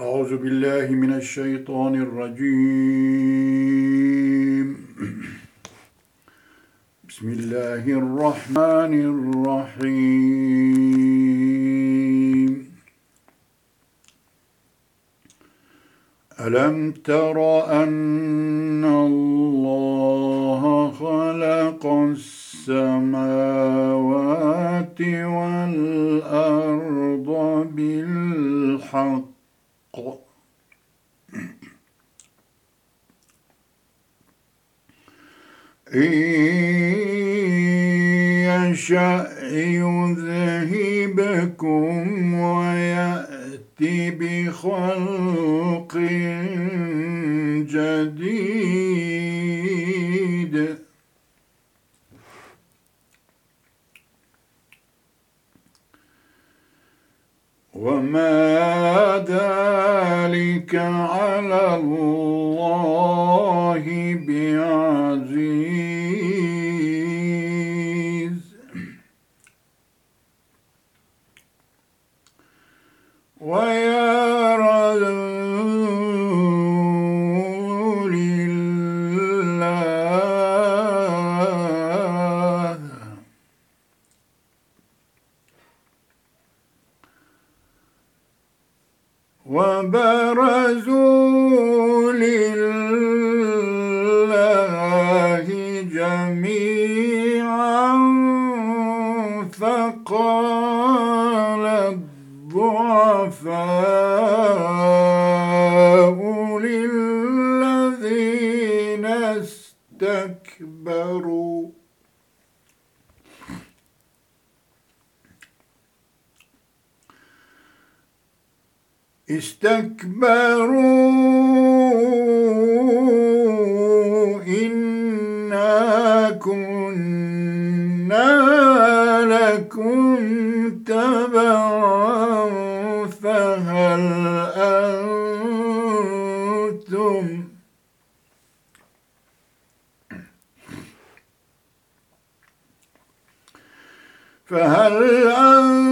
أعوذ بالله من الشيطان الرجيم. بسم الله الرحمن الرحيم. ألم تر أن الله خلق السماوات والأرض بالحق؟ إن يشأ يذهبكم ويأتي بخلق جديد. وما ذلك على الله بعزيز. ويا الضعفاء للذين استكبروا. استكبروا إنا كنا لكم تبعا فهل أنتم فهل أنتم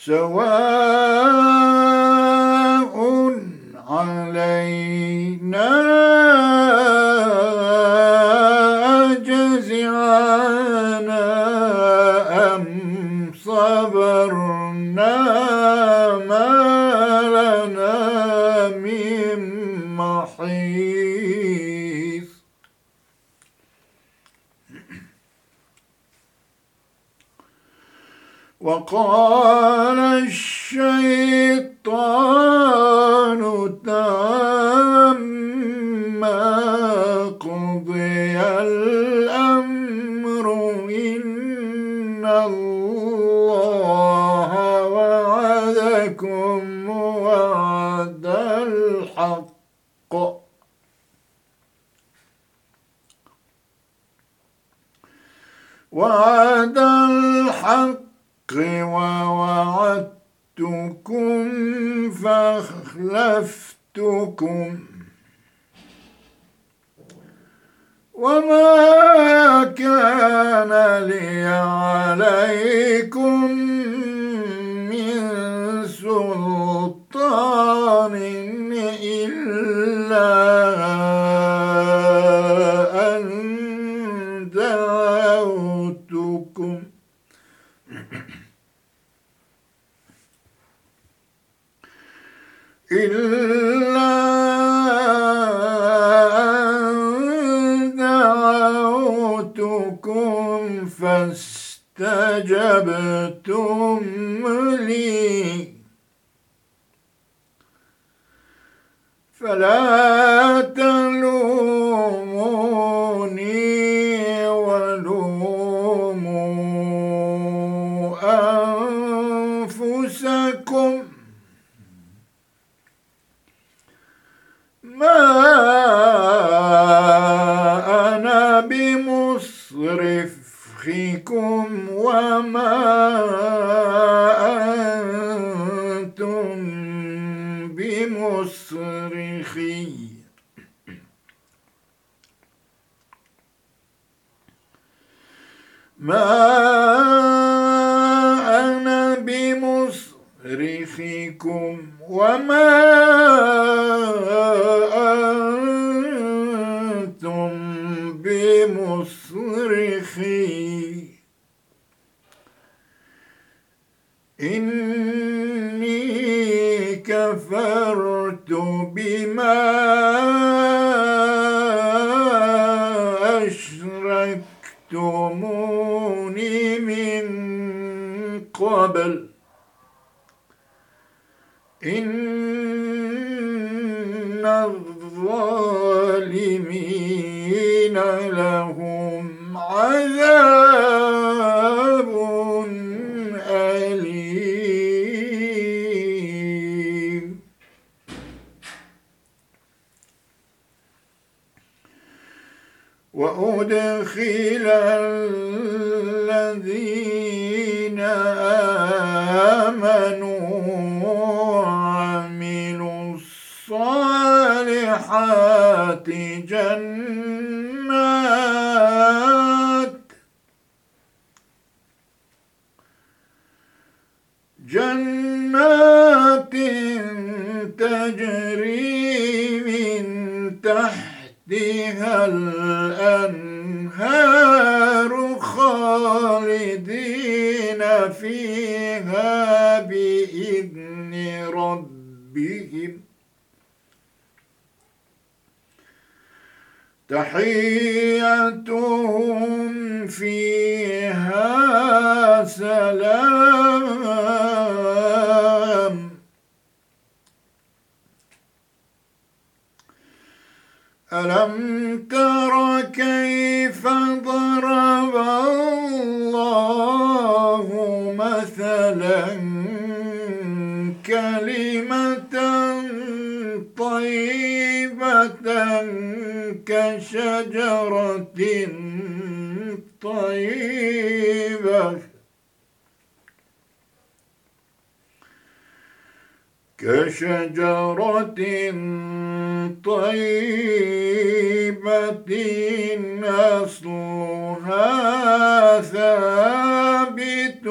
سواء وعد الحق ووعدتكم فأخلفتكم. وما كان لي عليكم من سلطان إلا إلا أن دعوتكم فاستجبتم لي. فلا تلوموني كفرت بما أشركتموني من قبل. إن الظالمين وأدخل الذين آمنوا وعملوا الصالحات جنات جنات تجري من تحتها الأنهار فيها بإذن ربهم. تحيتهم فيها سلام. ألم تر كيف ضرب الله كلمة طيبة كشجرة طيبة. كشجرة طيبة أصلها ثابت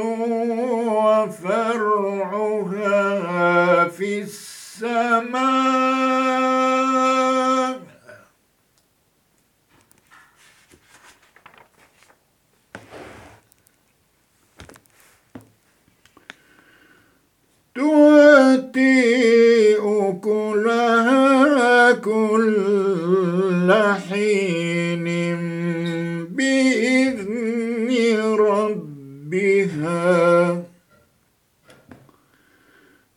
وفرعها في السماء. تؤتي أكلها كل حين بإذن ربها.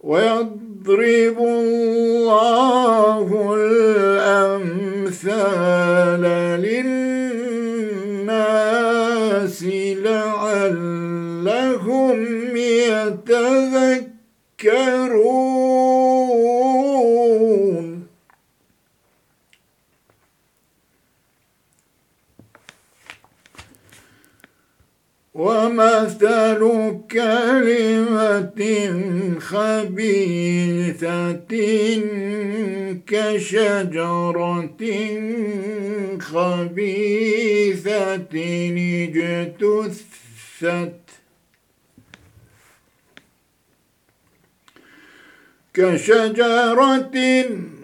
ويضرب الله الأمثال للناس لعلهم يتذكرون. ومثل كلمة خبيثة كشجرة خبيثة اجتثت كشجرة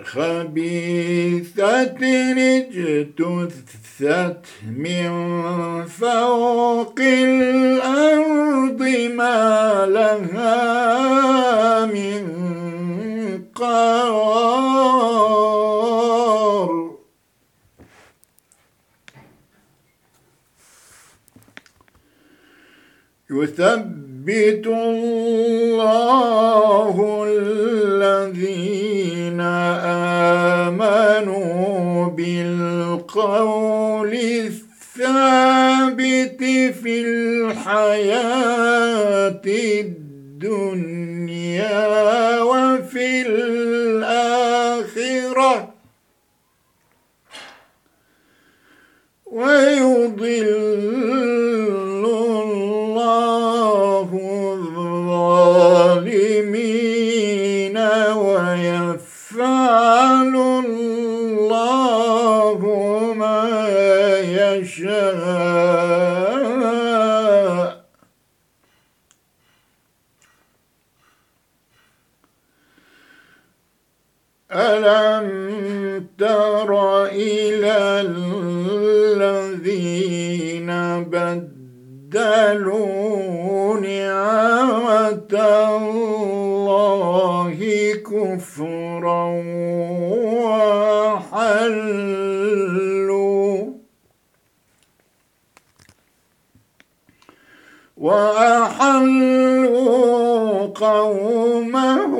خبيثة اجتثت بثت من فوق الأرض ما لها من قرار. يثبت الله الذين آمنوا بالقول الثابت في الحياة الدنيا. بدلوا نعمة الله كفرا وحلوا وأحلوا قومهم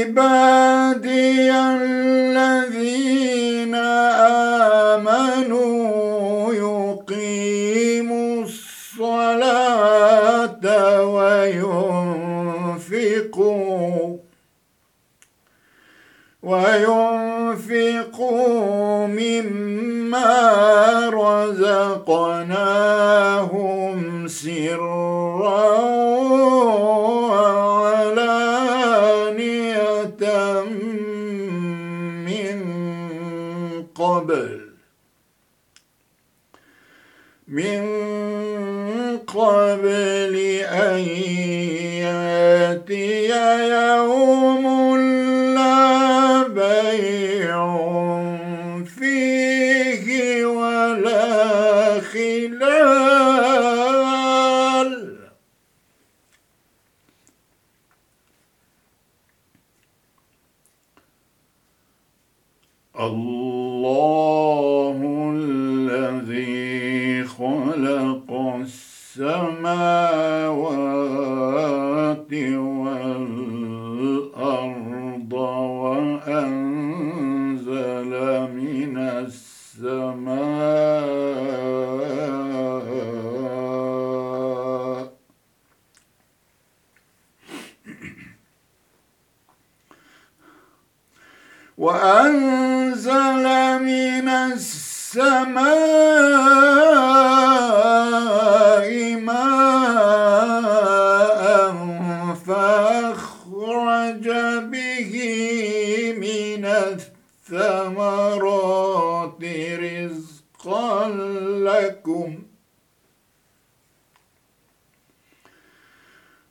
لعبادي الله الذي خلق السماوات والأرض وأنزل من السماء. وأنزل من السماء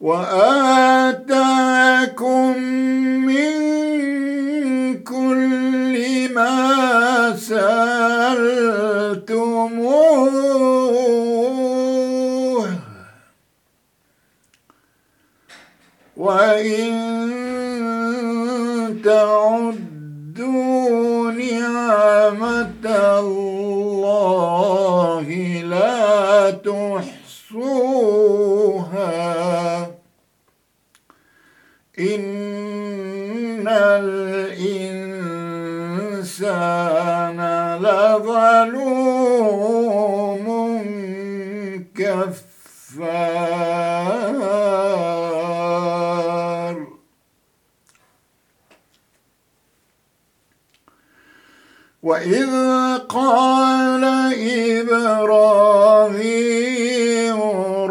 وآتاكم وإذ قال إبراهيم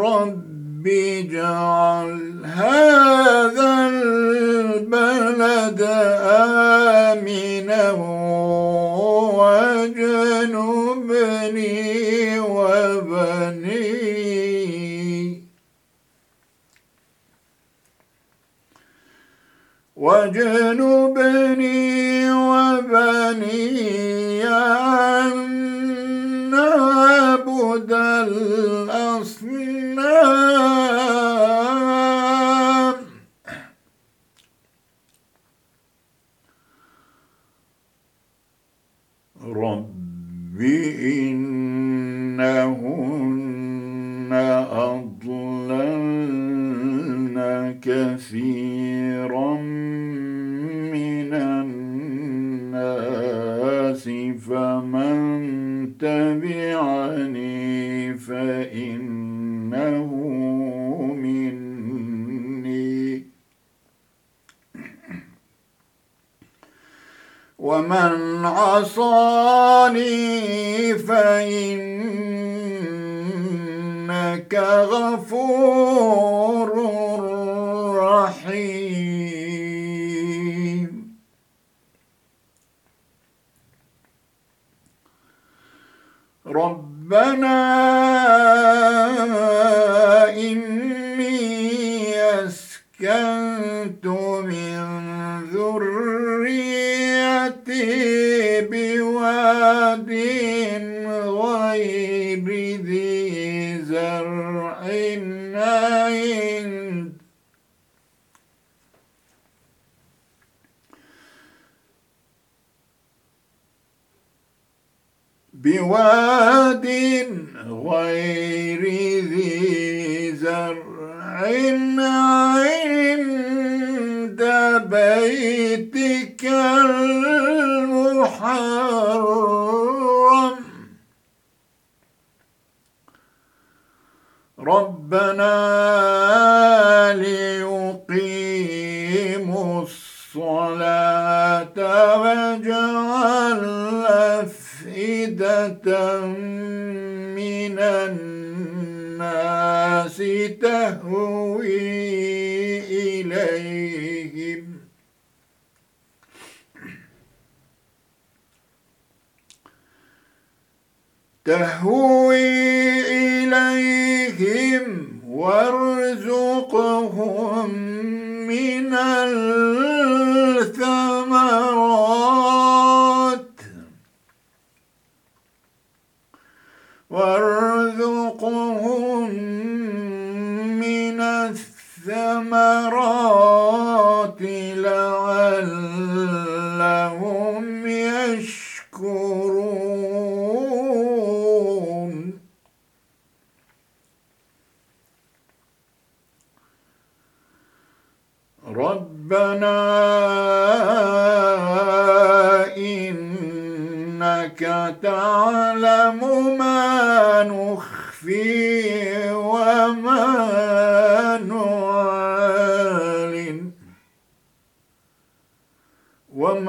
رب اجعل هذا البلد آمنا واجنبني وبني واجنبني كثيرا من الناس فمن تبعني فإنه مني. ومن عصاني فإنك غفور ربنا إني أسكنت من ذريتي بواد غير ذي زرع عند بواد غير ذي زرع عند بيتك المحرم. ربنا ليقيموا الصلاة واجعل من الناس تهوي إليهم. تهوي إليهم وارزقهم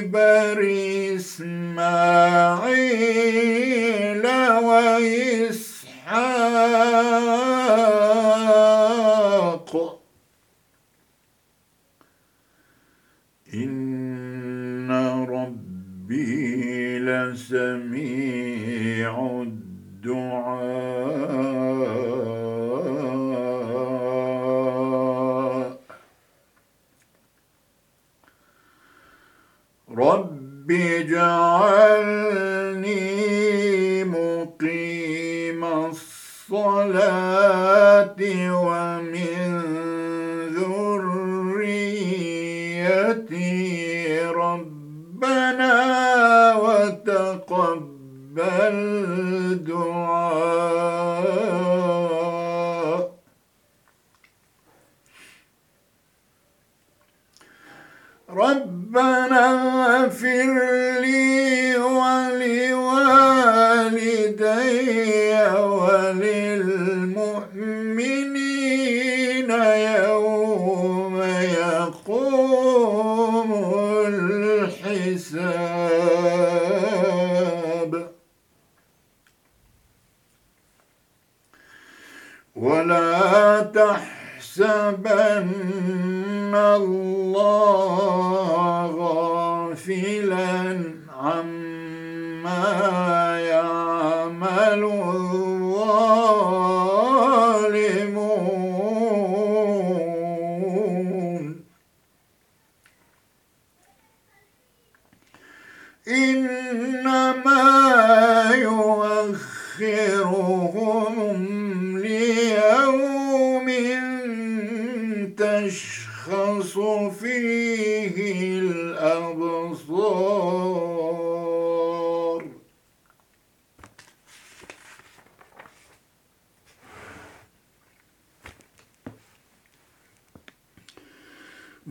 الكبر إسماعيل وإسحاق رب ولا تحسبن الله غافلا عما يعمل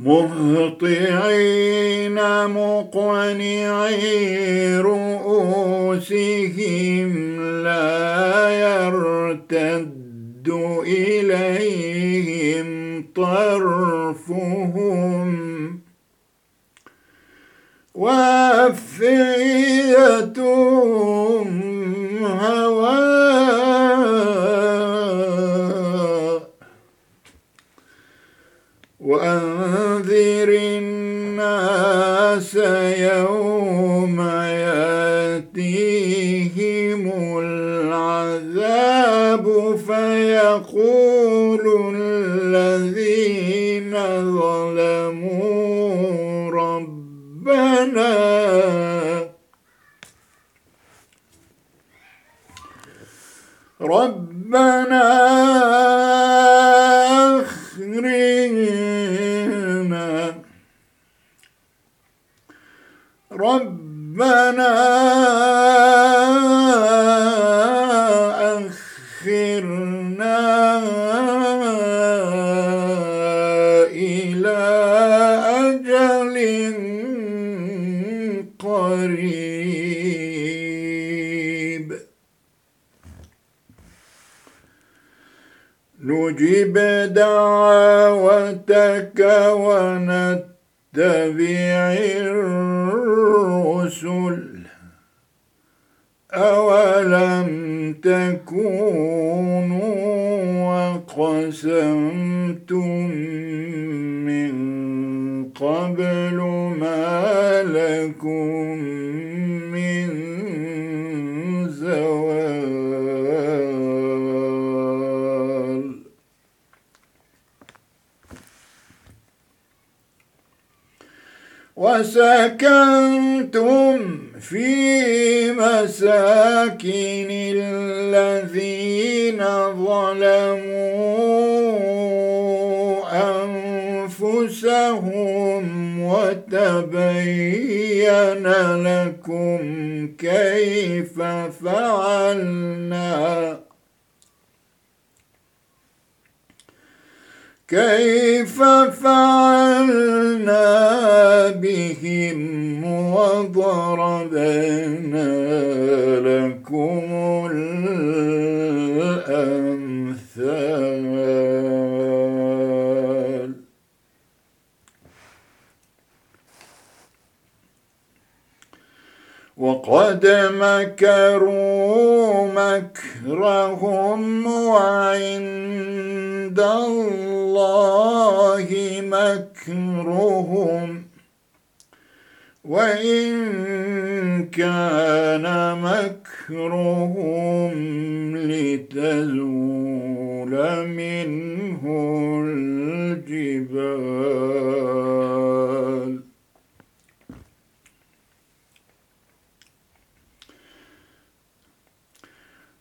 مهطعين مقنعي رؤوسهم لا يرتد إليهم طرفهم. وأفئدتهم ربنا أخرجنا. ربنا نجب دعوتك ونتبع الرسل. أولم تكونوا وقسمتم من قبل ما لكم من زوال وسكنتم في مساكن الذين ظلموا أنفسهم وتبين لكم كيف فعلنا كيف فعلنا بهم وضربنا لكم الأمثال وقد مكروا مكرهم وعند الله مكرهم. وإن كان مكرهم لتزول منه الجبال.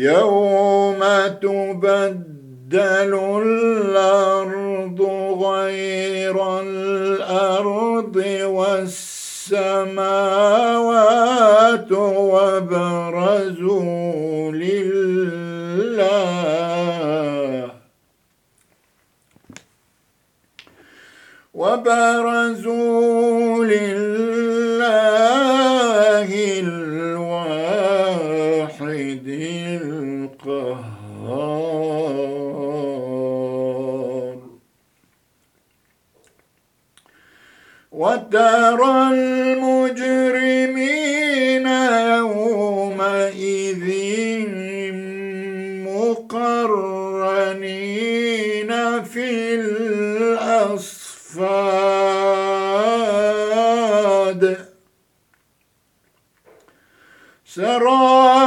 يوم تبدل الأرض غير الأرض والسماوات وبرزوا لله. وبرزوا لله. وترى المجرمين يومئذ مقرنين في الأصفاد. سرابيلهم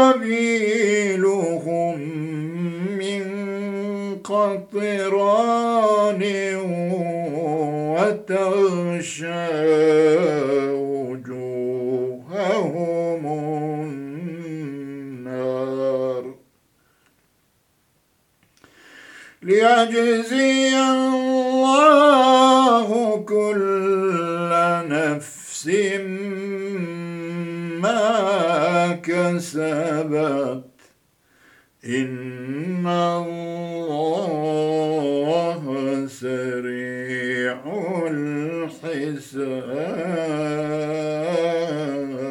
من قطران وتغشى وجوههم النار. ليجزي الله كل نفس ما كسبت. إن الله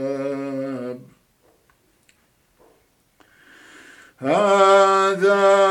الحساب هذا